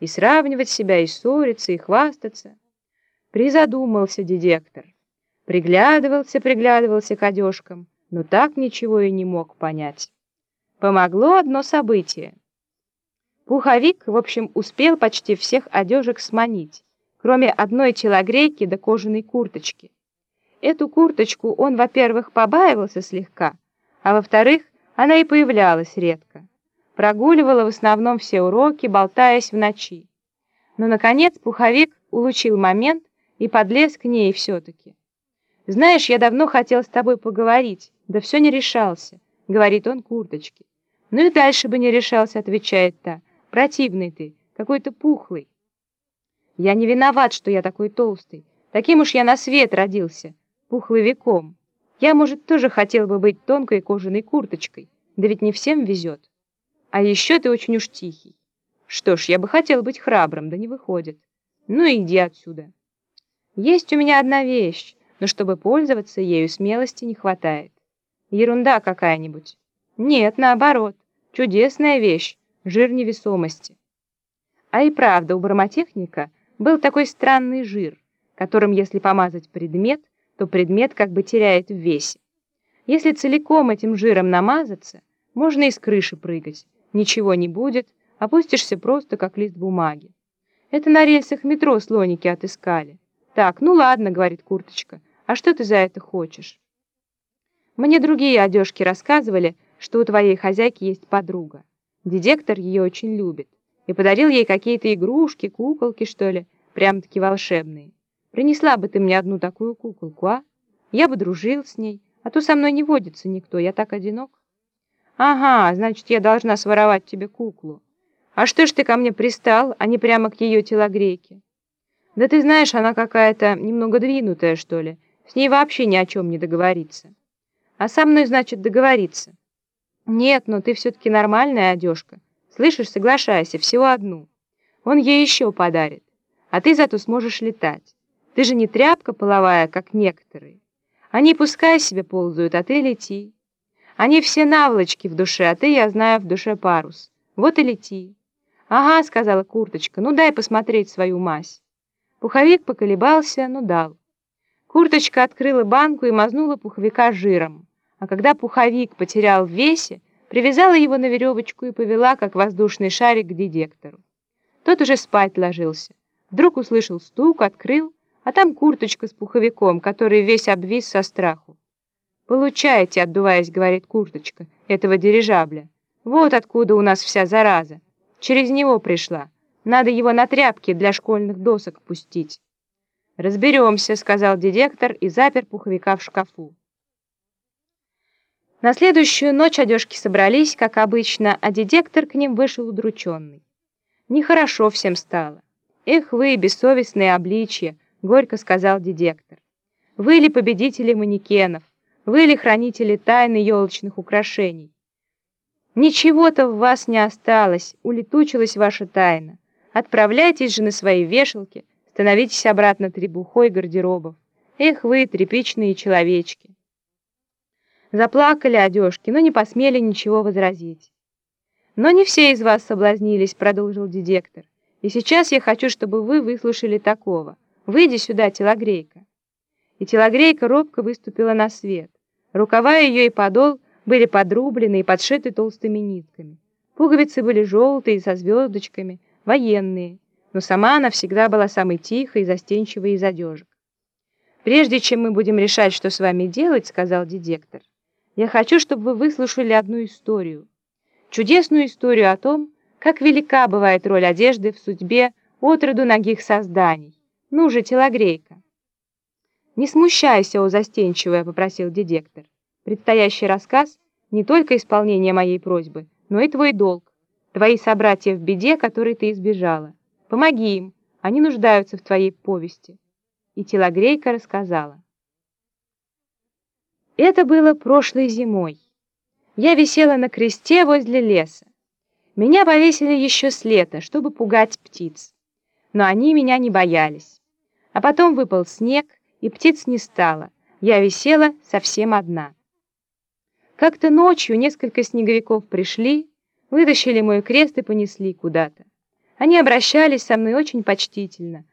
и сравнивать себя, и ссориться, и хвастаться. Призадумался дедектор. Приглядывался, приглядывался к одежкам, но так ничего и не мог понять. Помогло одно событие. Пуховик, в общем, успел почти всех одежек сманить, кроме одной телогрейки до кожаной курточки. Эту курточку он, во-первых, побаивался слегка, а во-вторых, она и появлялась редко. Прогуливала в основном все уроки, болтаясь в ночи. Но, наконец, пуховик улучил момент и подлез к ней все-таки. «Знаешь, я давно хотел с тобой поговорить, да все не решался», — говорит он курточке. «Ну и дальше бы не решался», — отвечает та. «Противный ты, какой-то пухлый». «Я не виноват, что я такой толстый. Таким уж я на свет родился, пухловиком. Я, может, тоже хотел бы быть тонкой кожаной курточкой, да ведь не всем везет. А еще ты очень уж тихий. Что ж, я бы хотел быть храбрым, да не выходит. Ну иди отсюда». Есть у меня одна вещь, но чтобы пользоваться ею, смелости не хватает. Ерунда какая-нибудь. Нет, наоборот, чудесная вещь, жир невесомости. А и правда, у баромотехника был такой странный жир, которым, если помазать предмет, то предмет как бы теряет в весе. Если целиком этим жиром намазаться, можно и с крыши прыгать, ничего не будет, опустишься просто как лист бумаги. Это на рельсах метро слоники отыскали. «Так, ну ладно», — говорит курточка, — «а что ты за это хочешь?» Мне другие одежки рассказывали, что у твоей хозяйки есть подруга. Дедектор ее очень любит и подарил ей какие-то игрушки, куколки, что ли, прям-таки волшебные. Принесла бы ты мне одну такую куколку, а? Я бы дружил с ней, а то со мной не водится никто, я так одинок. Ага, значит, я должна своровать тебе куклу. А что ж ты ко мне пристал, а не прямо к ее телогрейке? Да ты знаешь, она какая-то немного двинутая, что ли. С ней вообще ни о чем не договориться. А со мной, значит, договориться. Нет, но ты все-таки нормальная одежка. Слышишь, соглашайся, всего одну. Он ей еще подарит. А ты зато сможешь летать. Ты же не тряпка половая, как некоторые. Они пускай себе ползают, а ты лети. Они все наволочки в душе, а ты, я знаю, в душе парус. Вот и лети. Ага, сказала курточка, ну дай посмотреть свою мазь. Пуховик поколебался, но дал. Курточка открыла банку и мазнула пуховика жиром, а когда пуховик потерял в весе, привязала его на веревочку и повела, как воздушный шарик, к дедектору. Тот уже спать ложился. Вдруг услышал стук, открыл, а там курточка с пуховиком, который весь обвис со страху. «Получайте», — отдуваясь, говорит курточка, — «этого дирижабля. Вот откуда у нас вся зараза. Через него пришла». Надо его на тряпки для школьных досок пустить. «Разберемся», — сказал директор и запер пуховика в шкафу. На следующую ночь одежки собрались, как обычно, а дедектор к ним вышел удрученный. Нехорошо всем стало. «Эх вы, бессовестные обличья!» — горько сказал дедектор. «Вы ли победители манекенов? Вы ли хранители тайны елочных украшений? Ничего-то в вас не осталось, улетучилась ваша тайна. Отправляйтесь же на свои вешалки, становитесь обратно требухой гардеробов. Эх вы, тряпичные человечки! Заплакали одежки, но не посмели ничего возразить. «Но не все из вас соблазнились», — продолжил дедектор. «И сейчас я хочу, чтобы вы выслушали такого. Выйди сюда, телогрейка». И телогрейка робко выступила на свет. Рукава ее и подол были подрублены и подшиты толстыми нитками. Пуговицы были желтые, со звездочками, военные, но сама она всегда была самой тихой и застенчивой из одежек. «Прежде чем мы будем решать, что с вами делать, — сказал дедектор, — я хочу, чтобы вы выслушали одну историю. Чудесную историю о том, как велика бывает роль одежды в судьбе отроду ногих созданий. Ну же, телогрейка!» «Не смущайся, о застенчивая!» — попросил дедектор. «Предстоящий рассказ — не только исполнение моей просьбы, но и твой долг твои собратья в беде, которой ты избежала. Помоги им, они нуждаются в твоей повести». И телогрейка рассказала. Это было прошлой зимой. Я висела на кресте возле леса. Меня повесили еще с лета, чтобы пугать птиц. Но они меня не боялись. А потом выпал снег, и птиц не стало. Я висела совсем одна. Как-то ночью несколько снеговиков пришли, Вытащили мой крест и понесли куда-то. Они обращались со мной очень почтительно,